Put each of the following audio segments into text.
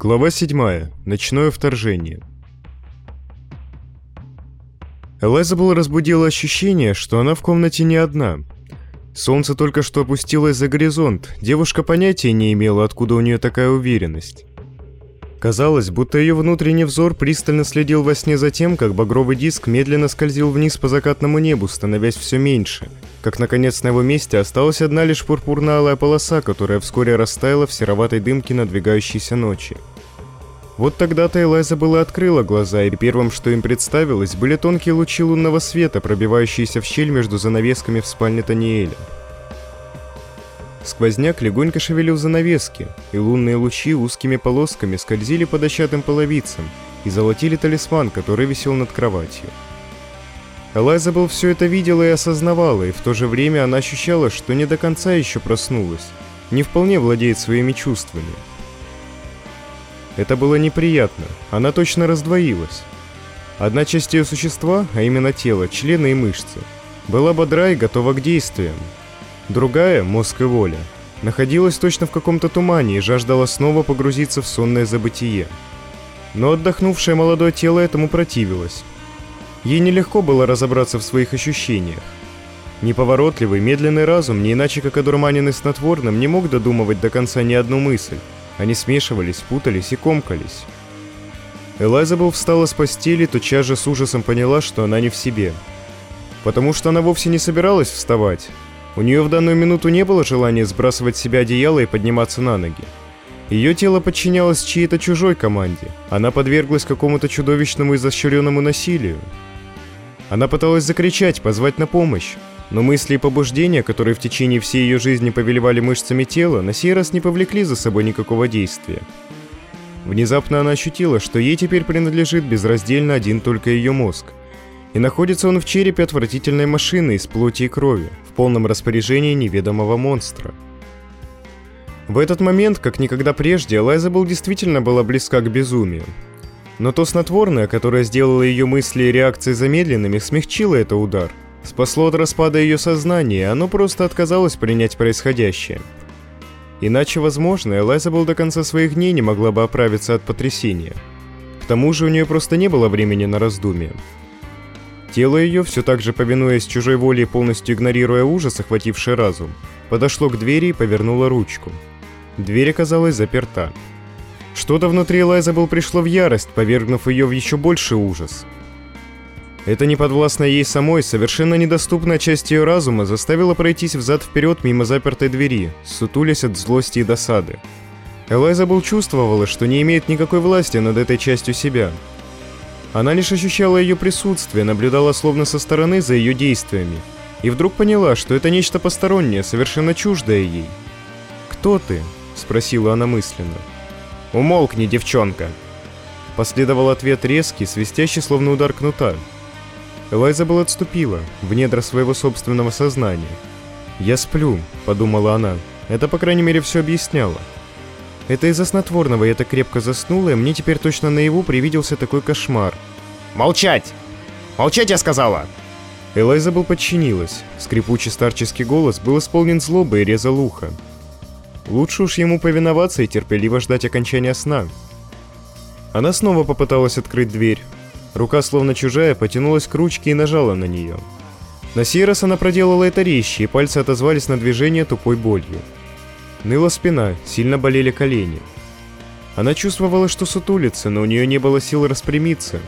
Глава 7. Ночное вторжение. Элайзабел разбудила ощущение, что она в комнате не одна. Солнце только что опустилось за горизонт, девушка понятия не имела, откуда у нее такая уверенность. Казалось, будто ее внутренний взор пристально следил во сне за тем, как багровый диск медленно скользил вниз по закатному небу, становясь все меньше, как наконец на его месте осталась одна лишь пурпурно-алая полоса, которая вскоре растаяла в сероватой дымке надвигающейся ночи. Вот тогда-то Элайза была открыла глаза, и первым, что им представилось, были тонкие лучи лунного света, пробивающиеся в щель между занавесками в спальне Таниэля. Сквозняк легонько шевелил занавески, и лунные лучи узкими полосками скользили по дощатым половицам и золотили талисман, который висел над кроватью. Элайзабел все это видела и осознавала, и в то же время она ощущала, что не до конца еще проснулась, не вполне владеет своими чувствами. Это было неприятно, она точно раздвоилась. Одна часть ее существа, а именно тело, члены и мышцы, была бодра и готова к действиям, Другая, мозг и воля, находилась точно в каком-то тумане и жаждала снова погрузиться в сонное забытие. Но отдохнувшее молодое тело этому противилось. Ей нелегко было разобраться в своих ощущениях. Неповоротливый, медленный разум, не иначе как одурманенный снотворным, не мог додумывать до конца ни одну мысль. Они смешивались, путались и комкались. Элайзабел встала с постели, тотчас же с ужасом поняла, что она не в себе. Потому что она вовсе не собиралась вставать, у нее в данную минуту не было желания сбрасывать с себя одеяло и подниматься на ноги. Ее тело подчинялось чьей-то чужой команде. Она подверглась какому-то чудовищному изощренному насилию. Она пыталась закричать, позвать на помощь. Но мысли и побуждения, которые в течение всей ее жизни повелевали мышцами тела, на сей раз не повлекли за собой никакого действия. Внезапно она ощутила, что ей теперь принадлежит безраздельно один только ее мозг. И находится он в черепе отвратительной машины из плоти и крови, в полном распоряжении неведомого монстра. В этот момент, как никогда прежде, Элайзабел действительно была близка к безумию. Но то снотворное, которое сделало ее мысли и реакции замедленными, смягчило это удар. Спасло от распада ее сознания, и оно просто отказалось принять происходящее. Иначе, возможно, Элайзабел до конца своих дней не могла бы оправиться от потрясения. К тому же у нее просто не было времени на раздумья. Тело ее, все так же повинуясь чужой воле и полностью игнорируя ужас, охвативший разум, подошло к двери и повернуло ручку. Дверь оказалась заперта. Что-то внутри Элайзабел пришло в ярость, повергнув ее в еще больший ужас. Это неподвластная ей самой, совершенно недоступная часть ее разума заставила пройтись взад-вперед мимо запертой двери, сутулясь от злости и досады. Элайзабел чувствовала, что не имеет никакой власти над этой частью себя, она лишь ощущала ее присутствие, наблюдала словно со стороны за ее действиями. И вдруг поняла, что это нечто постороннее, совершенно чуждое ей. «Кто ты?» – спросила она мысленно. «Умолкни, девчонка!» Последовал ответ резкий, свистящий, словно удар кнута. Элайза была отступила, в недра своего собственного сознания. «Я сплю», — подумала она. Это, по крайней мере, все объясняло. Это из-за снотворного я так крепко заснула, и мне теперь точно наяву привиделся такой кошмар. «Молчать! Молчать, я сказала!» Элайзабел подчинилась. Скрипучий старческий голос был исполнен злобой и резал ухо. Лучше уж ему повиноваться и терпеливо ждать окончания сна. Она снова попыталась открыть дверь. Рука, словно чужая, потянулась к ручке и нажала на нее. На сей раз она проделала это резче, и пальцы отозвались на движение тупой болью. Ныла спина, сильно болели колени. Она чувствовала, что сутулится, но у нее не было сил распрямиться.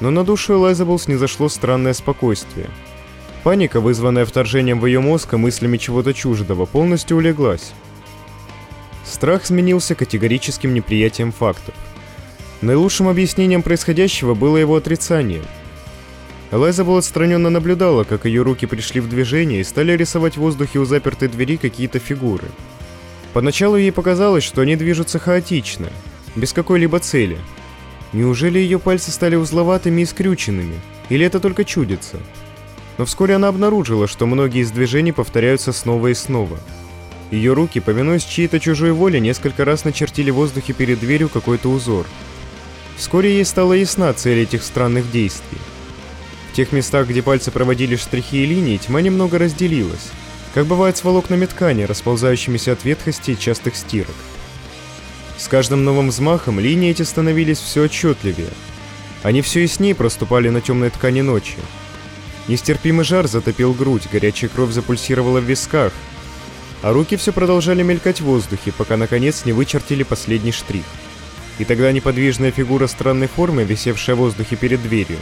Но на душу Элайзабл снизошло странное спокойствие. Паника, вызванная вторжением в ее мозг и мыслями чего-то чуждого, полностью улеглась. Страх сменился категорическим неприятием фактов. Наилучшим объяснением происходящего было его отрицание – Элайзабел отстраненно наблюдала, как ее руки пришли в движение и стали рисовать в воздухе у запертой двери какие-то фигуры. Поначалу ей показалось, что они движутся хаотично, без какой-либо цели. Неужели ее пальцы стали узловатыми и скрюченными? Или это только чудится? Но вскоре она обнаружила, что многие из движений повторяются снова и снова. Ее руки, повинуясь чьей-то чужой воле, несколько раз начертили в воздухе перед дверью какой-то узор. Вскоре ей стала ясна цель этих странных действий. В тех местах, где пальцы проводили штрихи и линии, тьма немного разделилась, как бывает с волокнами ткани, расползающимися от ветхости и частых стирок. С каждым новым взмахом линии эти становились все отчетливее. Они все яснее проступали на темной ткани ночи. Нестерпимый жар затопил грудь, горячая кровь запульсировала в висках, а руки все продолжали мелькать в воздухе, пока наконец не вычертили последний штрих. И тогда неподвижная фигура странной формы, висевшая в воздухе перед дверью,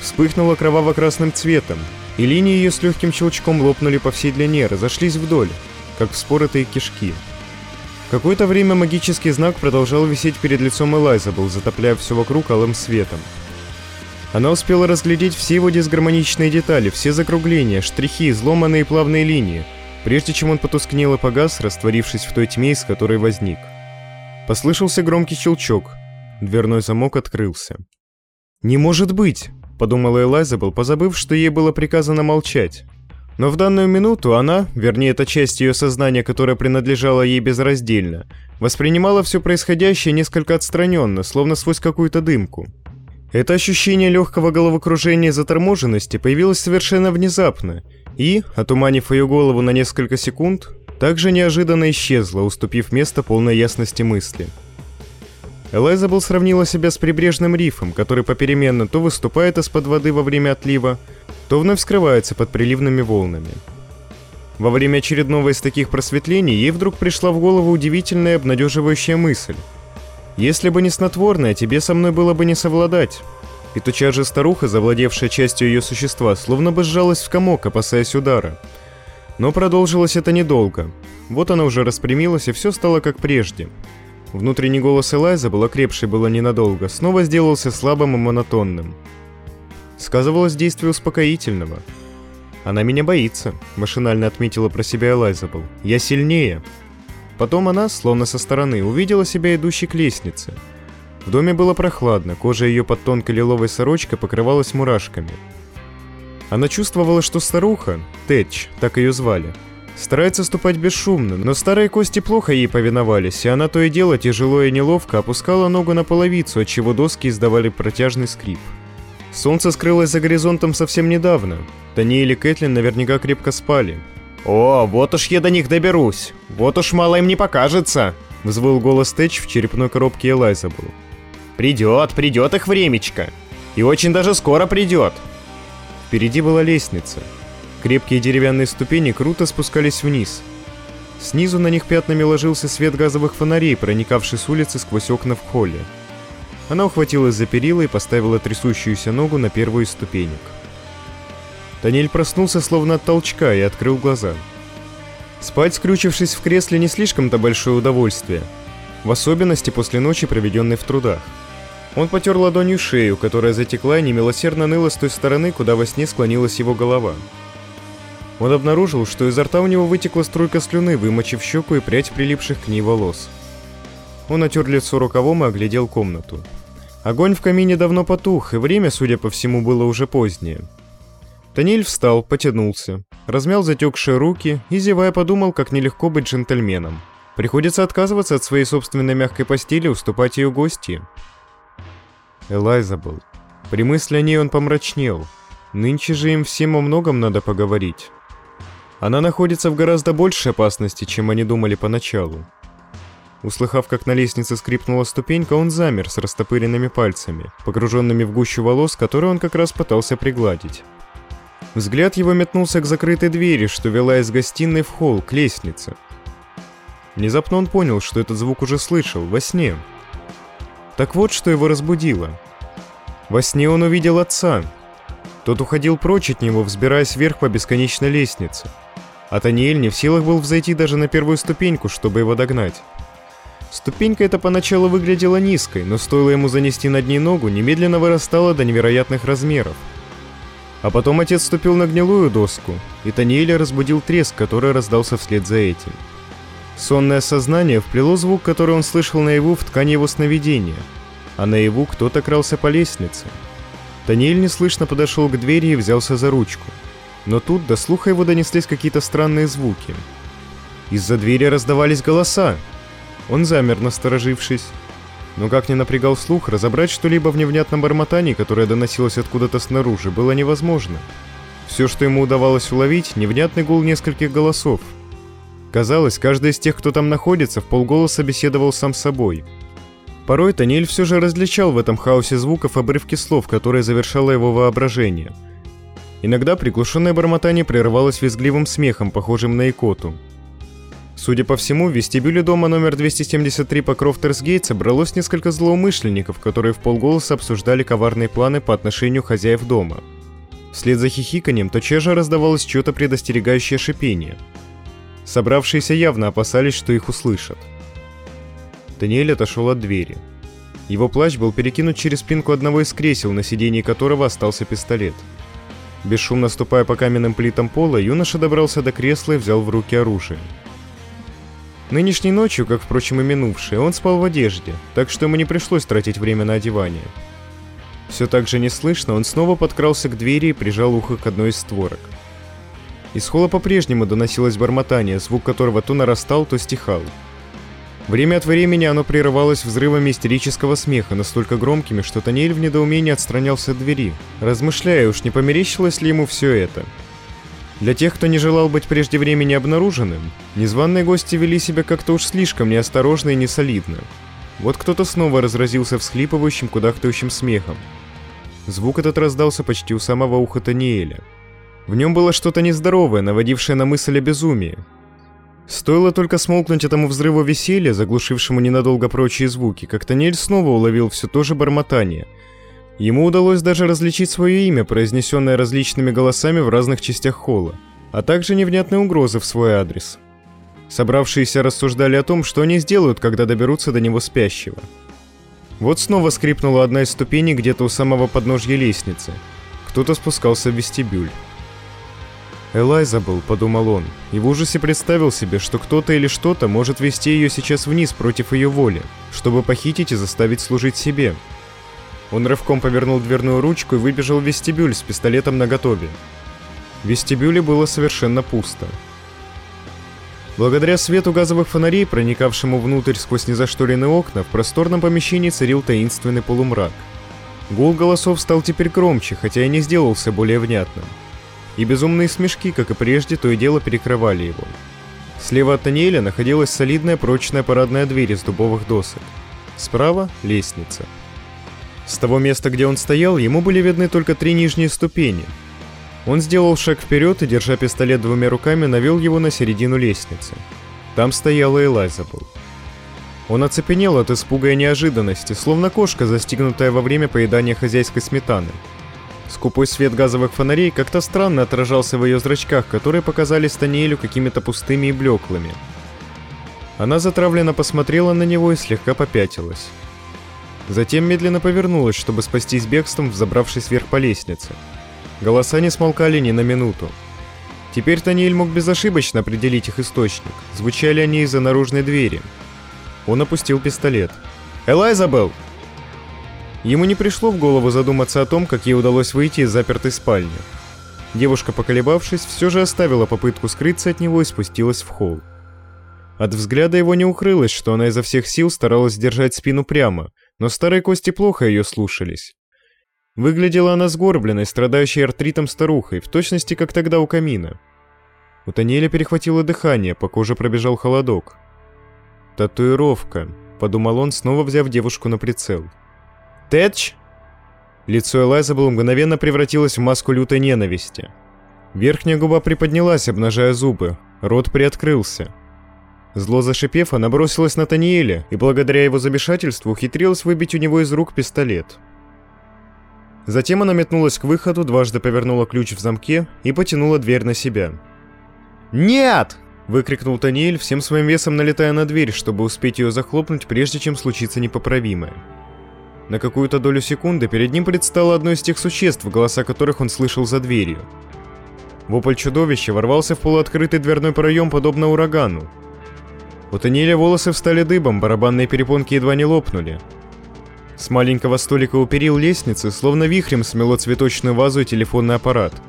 вспыхнула кроваво-красным цветом, и линии ее с легким щелчком лопнули по всей длине, разошлись вдоль, как вспоротые кишки. Какое-то время магический знак продолжал висеть перед лицом Элайзабл, затопляя все вокруг алым светом. Она успела разглядеть все его дисгармоничные детали, все закругления, штрихи, изломанные плавные линии, прежде чем он потускнел и погас, растворившись в той тьме, из которой возник. Послышался громкий щелчок. Дверной замок открылся. «Не может быть!» — подумала Элайзабел, позабыв, что ей было приказано молчать. Но в данную минуту она, вернее, эта часть ее сознания, которая принадлежала ей безраздельно, воспринимала все происходящее несколько отстраненно, словно сквозь какую-то дымку. Это ощущение легкого головокружения и заторможенности появилось совершенно внезапно и, отуманив ее голову на несколько секунд, также неожиданно исчезло, уступив место полной ясности мысли. Элайзабел сравнила себя с прибрежным рифом, который попеременно то выступает из-под воды во время отлива, то вновь скрывается под приливными волнами. Во время очередного из таких просветлений ей вдруг пришла в голову удивительная обнадеживающая мысль – если бы не снотворное, тебе со мной было бы не совладать. И туча же старуха, завладевшая частью ее существа, словно бы сжалась в комок, опасаясь удара. Но продолжилось это недолго. Вот она уже распрямилась, и все стало как прежде. Внутренний голос Элайза, окрепший было ненадолго, снова сделался слабым и монотонным. Сказывалось действие успокоительного. «Она меня боится», — машинально отметила про себя Элайзабл. «Я сильнее». Потом она, словно со стороны, увидела себя идущей к лестнице. В доме было прохладно, кожа ее под тонкой лиловой сорочкой покрывалась мурашками. Она чувствовала, что старуха, Тэтч, так ее звали, старается ступать бесшумно, но старые кости плохо ей повиновались, и она то и дело тяжело и неловко опускала ногу на половицу, отчего доски издавали протяжный скрип. Солнце скрылось за горизонтом совсем недавно. Таниэль и Кэтлин наверняка крепко спали, «О, вот уж я до них доберусь! Вот уж мало им не покажется!» Взвыл голос Тэч в черепной коробке Элайзабл. «Придет, придет их времечко! И очень даже скоро придет!» Впереди была лестница. Крепкие деревянные ступени круто спускались вниз. Снизу на них пятнами ложился свет газовых фонарей, проникавший с улицы сквозь окна в холле. Она ухватилась за перила и поставила трясущуюся ногу на первую из ступенек. Даниэль проснулся словно от толчка и открыл глаза. Спать, скрючившись в кресле, не слишком-то большое удовольствие. В особенности после ночи, проведенной в трудах. Он потер ладонью шею, которая затекла и немилосердно ныла с той стороны, куда во сне склонилась его голова. Он обнаружил, что изо рта у него вытекла струйка слюны, вымочив щеку и прядь прилипших к ней волос. Он отер лицо рукавом и оглядел комнату. Огонь в камине давно потух, и время, судя по всему, было уже позднее. Таниль встал, потянулся, размял затекшие руки и, зевая, подумал, как нелегко быть джентльменом. Приходится отказываться от своей собственной мягкой постели, уступать ее гости. Элайзабел. При мысли о ней он помрачнел. Нынче же им всем о многом надо поговорить. Она находится в гораздо большей опасности, чем они думали поначалу. Услыхав, как на лестнице скрипнула ступенька, он замер с растопыренными пальцами, погруженными в гущу волос, которые он как раз пытался пригладить. Взгляд его метнулся к закрытой двери, что вела из гостиной в холл, к лестнице. Внезапно он понял, что этот звук уже слышал, во сне. Так вот, что его разбудило. Во сне он увидел отца. Тот уходил прочь от него, взбираясь вверх по бесконечной лестнице. А Таниэль не в силах был взойти даже на первую ступеньку, чтобы его догнать. Ступенька эта поначалу выглядела низкой, но стоило ему занести над ней ногу, немедленно вырастала до невероятных размеров – а потом отец ступил на гнилую доску, и Таниэля разбудил треск, который раздался вслед за этим. Сонное сознание вплело звук, который он слышал наяву в ткань его сновидения, а наяву кто-то крался по лестнице. Таниэль неслышно подошел к двери и взялся за ручку. Но тут до слуха его донеслись какие-то странные звуки. Из-за двери раздавались голоса. Он замер, насторожившись. Но как ни напрягал слух, разобрать что-либо в невнятном бормотании, которое доносилось откуда-то снаружи, было невозможно. Все, что ему удавалось уловить, невнятный гул нескольких голосов. Казалось, каждый из тех, кто там находится, в полголоса беседовал сам с собой. Порой Таниэль все же различал в этом хаосе звуков обрывки слов, которые завершало его воображение. Иногда приглушенное бормотание прерывалось визгливым смехом, похожим на икоту. Судя по всему, в вестибюле дома номер 273 по Крофтерсгейт собралось несколько злоумышленников, которые в полголоса обсуждали коварные планы по отношению хозяев дома. Вслед за хихиканием тотчас раздавалось чье-то предостерегающее шипение. Собравшиеся явно опасались, что их услышат. Даниэль отошел от двери. Его плащ был перекинут через спинку одного из кресел, на сидении которого остался пистолет. Бесшумно ступая по каменным плитам пола, юноша добрался до кресла и взял в руки оружие. Нынешней ночью, как, впрочем, и минувшей, он спал в одежде, так что ему не пришлось тратить время на одевание. Все так же неслышно он снова подкрался к двери и прижал ухо к одной из створок. Из холла по-прежнему доносилось бормотание, звук которого то нарастал, то стихал. Время от времени оно прерывалось взрывами истерического смеха, настолько громкими, что Таниэль в недоумении отстранялся от двери, размышляя, уж не померещилось ли ему все это. Для тех, кто не желал быть прежде времени обнаруженным, незваные гости вели себя как-то уж слишком неосторожно и несолидно. Вот кто-то снова разразился всхлипывающим, кудахтающим смехом. Звук этот раздался почти у самого уха Таниэля. В нем было что-то нездоровое, наводившее на мысль о безумии, Стоило только смолкнуть этому взрыву веселья, заглушившему ненадолго прочие звуки, как Танель снова уловил все то же бормотание. Ему удалось даже различить свое имя, произнесенное различными голосами в разных частях холла, а также невнятные угрозы в свой адрес. Собравшиеся рассуждали о том, что они сделают, когда доберутся до него спящего. Вот снова скрипнула одна из ступеней где-то у самого подножья лестницы. Кто-то спускался в вестибюль. «Элайзабл», — подумал он, и в ужасе представил себе, что кто-то или что-то может вести ее сейчас вниз против ее воли, чтобы похитить и заставить служить себе. Он рывком повернул дверную ручку и выбежал в вестибюль с пистолетом наготове. В вестибюле было совершенно пусто. Благодаря свету газовых фонарей, проникавшему внутрь сквозь незашторенные окна, в просторном помещении царил таинственный полумрак. Гул голосов стал теперь громче, хотя и не сделался более внятным и безумные смешки, как и прежде, то и дело перекрывали его. Слева от Таниэля находилась солидная прочная парадная дверь из дубовых досок. Справа — лестница. С того места, где он стоял, ему были видны только три нижние ступени. Он сделал шаг вперед и, держа пистолет двумя руками, навел его на середину лестницы. Там стояла Элайзабл. Он оцепенел от испуга и неожиданности, словно кошка, застигнутая во время поедания хозяйской сметаны. Скупой свет газовых фонарей как-то странно отражался в ее зрачках, которые показались Таниэлю какими-то пустыми и блеклыми. Она затравленно посмотрела на него и слегка попятилась. Затем медленно повернулась, чтобы спастись бегством, взобравшись вверх по лестнице. Голоса не смолкали ни на минуту. Теперь Таниэль мог безошибочно определить их источник. Звучали они из-за наружной двери. Он опустил пистолет. «Элайзабелл!» Ему не пришло в голову задуматься о том, как ей удалось выйти из запертой спальни. Девушка, поколебавшись, все же оставила попытку скрыться от него и спустилась в холл. От взгляда его не укрылось, что она изо всех сил старалась держать спину прямо, но старые кости плохо ее слушались. Выглядела она сгорбленной, страдающей артритом старухой, в точности как тогда у камина. У Таниэля перехватило дыхание, по коже пробежал холодок. «Татуировка», — подумал он, снова взяв девушку на прицел. Тэтч?» Лицо Элайзабел мгновенно превратилось в маску лютой ненависти. Верхняя губа приподнялась, обнажая зубы, рот приоткрылся. Зло зашипев, она бросилась на Таниэля и благодаря его замешательству ухитрилась выбить у него из рук пистолет. Затем она метнулась к выходу, дважды повернула ключ в замке и потянула дверь на себя. «Нет!» — выкрикнул Таниэль, всем своим весом налетая на дверь, чтобы успеть ее захлопнуть, прежде чем случится непоправимое. На какую-то долю секунды перед ним предстало одно из тех существ, голоса которых он слышал за дверью. Вопль чудовища ворвался в полуоткрытый дверной проем, подобно урагану. У Таниэля волосы встали дыбом, барабанные перепонки едва не лопнули. С маленького столика у перил лестницы словно вихрем смело цветочную вазу и телефонный аппарат –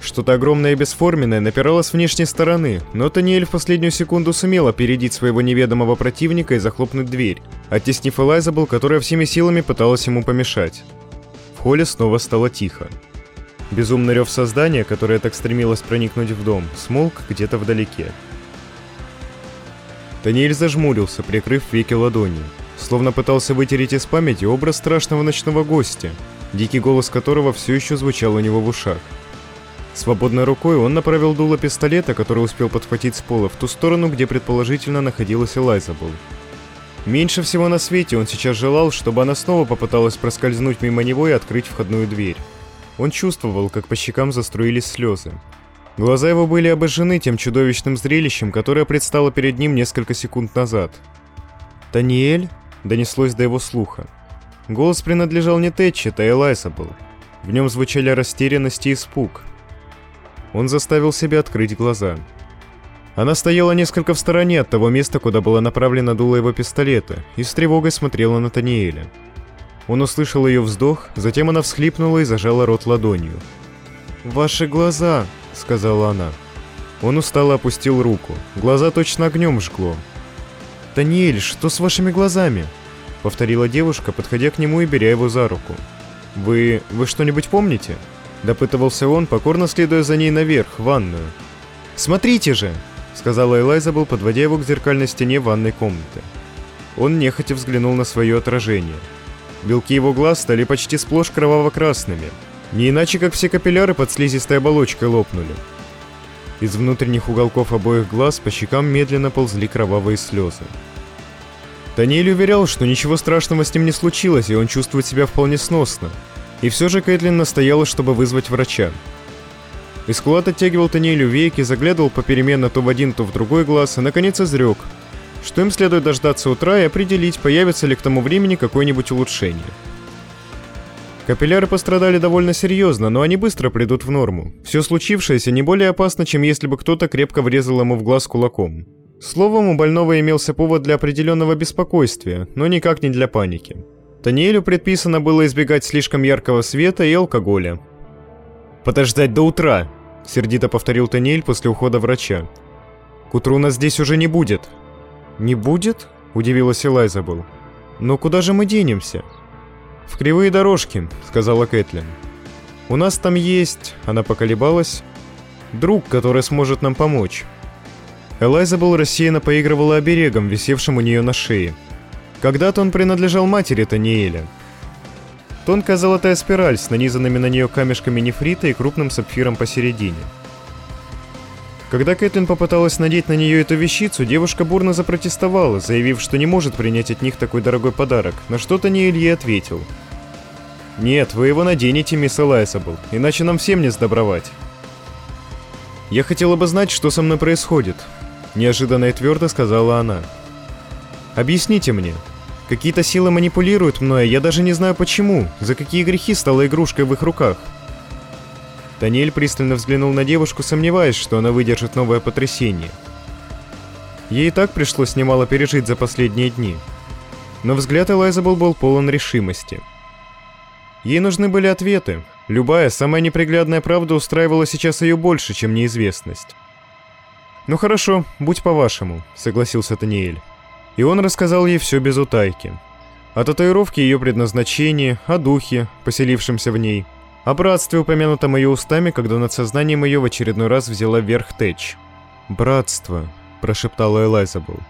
что-то огромное и бесформенное напирало с внешней стороны, но Таниэль в последнюю секунду сумел опередить своего неведомого противника и захлопнуть дверь, оттеснив Элайзабл, которая всеми силами пыталась ему помешать. В холле снова стало тихо. Безумный рев создания, которое так стремилось проникнуть в дом, смолк где-то вдалеке. Таниэль зажмурился, прикрыв веки ладонью, словно пытался вытереть из памяти образ страшного ночного гостя, дикий голос которого все еще звучал у него в ушах. Свободной рукой он направил дуло пистолета, который успел подхватить с пола, в ту сторону, где предположительно находилась Элайзабл. Меньше всего на свете он сейчас желал, чтобы она снова попыталась проскользнуть мимо него и открыть входную дверь. Он чувствовал, как по щекам заструились слезы. Глаза его были обожжены тем чудовищным зрелищем, которое предстало перед ним несколько секунд назад. «Таниэль?» — донеслось до его слуха. Голос принадлежал не Тэтчет, а Элайзабл. В нем звучали растерянность и испуг — он заставил себя открыть глаза. Она стояла несколько в стороне от того места, куда была направлена дуло его пистолета, и с тревогой смотрела на Таниэля. Он услышал ее вздох, затем она всхлипнула и зажала рот ладонью. «Ваши глаза!» — сказала она. Он устало опустил руку. Глаза точно огнем жгло. «Таниэль, что с вашими глазами?» — повторила девушка, подходя к нему и беря его за руку. «Вы... вы что-нибудь помните?» Допытывался он, покорно следуя за ней наверх, в ванную. «Смотрите же!» — сказала Элайзабел, подводя его к зеркальной стене ванной комнаты. Он нехотя взглянул на свое отражение. Белки его глаз стали почти сплошь кроваво-красными, не иначе как все капилляры под слизистой оболочкой лопнули. Из внутренних уголков обоих глаз по щекам медленно ползли кровавые слезы. Таниэль уверял, что ничего страшного с ним не случилось, и он чувствует себя вполне сносно, и все же Кэтлин настояла, чтобы вызвать врача. Искулат оттягивал Таниэлю веки, заглядывал попеременно то в один, то в другой глаз, и наконец изрек, что им следует дождаться утра и определить, появится ли к тому времени какое-нибудь улучшение. Капилляры пострадали довольно серьезно, но они быстро придут в норму. Все случившееся не более опасно, чем если бы кто-то крепко врезал ему в глаз кулаком. Словом, у больного имелся повод для определенного беспокойствия, но никак не для паники. Таниэлю предписано было избегать слишком яркого света и алкоголя. «Подождать до утра», — сердито повторил Таниэль после ухода врача. «К утру нас здесь уже не будет». «Не будет?» — удивилась Элайзабел. «Но куда же мы денемся?» «В кривые дорожки», — сказала Кэтлин. «У нас там есть...» — она поколебалась. «Друг, который сможет нам помочь». Элайзабел рассеянно поигрывала оберегом, висевшим у нее на шее. Когда-то он принадлежал матери Таниэля. Тонкая золотая спираль с нанизанными на нее камешками нефрита и крупным сапфиром посередине. Когда Кэтлин попыталась надеть на нее эту вещицу, девушка бурно запротестовала, заявив, что не может принять от них такой дорогой подарок, на что Таниэль ей ответил. «Нет, вы его наденете, мисс Элайсабл, иначе нам всем не сдобровать». «Я хотела бы знать, что со мной происходит», — неожиданно и твердо сказала она. Объясните мне. Какие-то силы манипулируют мной, я даже не знаю почему, за какие грехи стала игрушкой в их руках. Даниэль пристально взглянул на девушку, сомневаясь, что она выдержит новое потрясение. Ей и так пришлось немало пережить за последние дни. Но взгляд Элайзабел был полон решимости. Ей нужны были ответы. Любая, самая неприглядная правда устраивала сейчас ее больше, чем неизвестность. «Ну хорошо, будь по-вашему», — согласился Таниэль. И он рассказал ей все без утайки. О татуировке ее предназначении, о духе, поселившемся в ней, о братстве, упомянутом ее устами, когда над сознанием ее в очередной раз взяла верх Тэч. «Братство», — прошептала Элайзабел.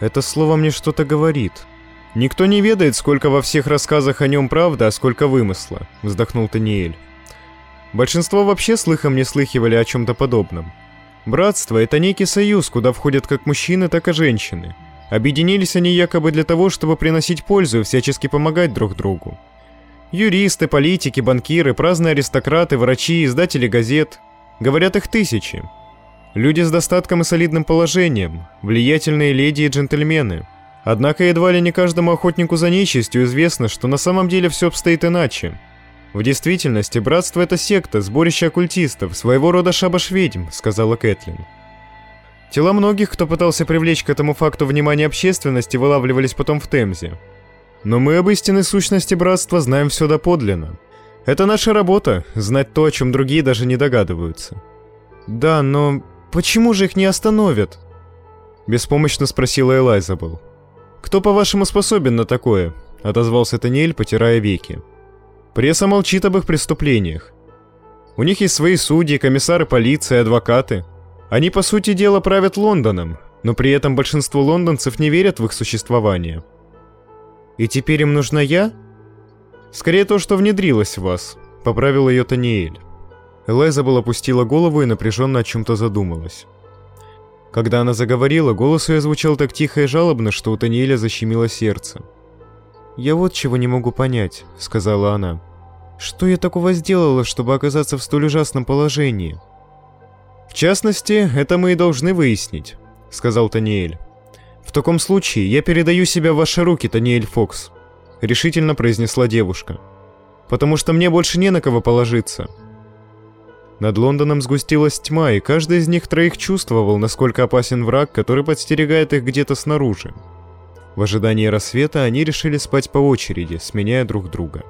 «Это слово мне что-то говорит». «Никто не ведает, сколько во всех рассказах о нем правда, а сколько вымысла», — вздохнул Таниэль. Большинство вообще слыхом не слыхивали о чем-то подобном. Братство — это некий союз, куда входят как мужчины, так и женщины — Объединились они якобы для того, чтобы приносить пользу и всячески помогать друг другу. Юристы, политики, банкиры, праздные аристократы, врачи, издатели газет. Говорят их тысячи. Люди с достатком и солидным положением, влиятельные леди и джентльмены. Однако едва ли не каждому охотнику за нечистью известно, что на самом деле все обстоит иначе. В действительности, братство — это секта, сборище оккультистов, своего рода шабаш ведьм, сказала Кэтлин. Тела многих, кто пытался привлечь к этому факту внимание общественности, вылавливались потом в Темзе. Но мы об истинной сущности братства знаем все доподлинно. Это наша работа — знать то, о чем другие даже не догадываются. Да, но почему же их не остановят? Беспомощно спросила Элайзабел. «Кто, по-вашему, способен на такое?» — отозвался Таниэль, потирая веки. «Пресса молчит об их преступлениях. У них есть свои судьи, комиссары полиции, адвокаты. Они, по сути дела, правят Лондоном. но при этом большинство лондонцев не верят в их существование. И теперь им нужна я? Скорее то, что внедрилось в вас, поправил ее Таниэль. Элайзабел опустила голову и напряженно о чем-то задумалась. Когда она заговорила, голос ее звучал так тихо и жалобно, что у Таниэля защемило сердце. «Я вот чего не могу понять», — сказала она. «Что я такого сделала, чтобы оказаться в столь ужасном положении?» «В частности, это мы и должны выяснить», — сказал Таниэль. «В таком случае я передаю себя в ваши руки, Таниэль Фокс», — решительно произнесла девушка. «Потому что мне больше не на кого положиться». Над Лондоном сгустилась тьма, и каждый из них троих чувствовал, насколько опасен враг, который подстерегает их где-то снаружи. В ожидании рассвета они решили спать по очереди, сменяя друг друга.